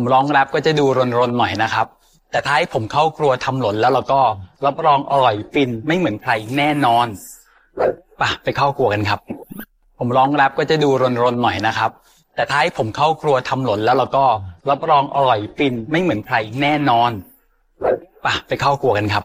ผมร้องแรปก็จะดูรนๆหน่อยนะครับ แต่ถ้าให้ผมเข้าครัวทำหล่นแล้วเราก็รับรองอร่อยฟินไม่เหมือนใครแน่นอนป่ะไปเข้าครัวกันครับ ผมร้องแรปก็จะดูรนๆหน่อยนะครับ แต่ถ้าให้ผมเข้าครัวทำหล่นแล้วเราก็รับรองอร่อยฟินไม่เหมือนใครแน่นอนป่ะไปเข้าครัวกันครับ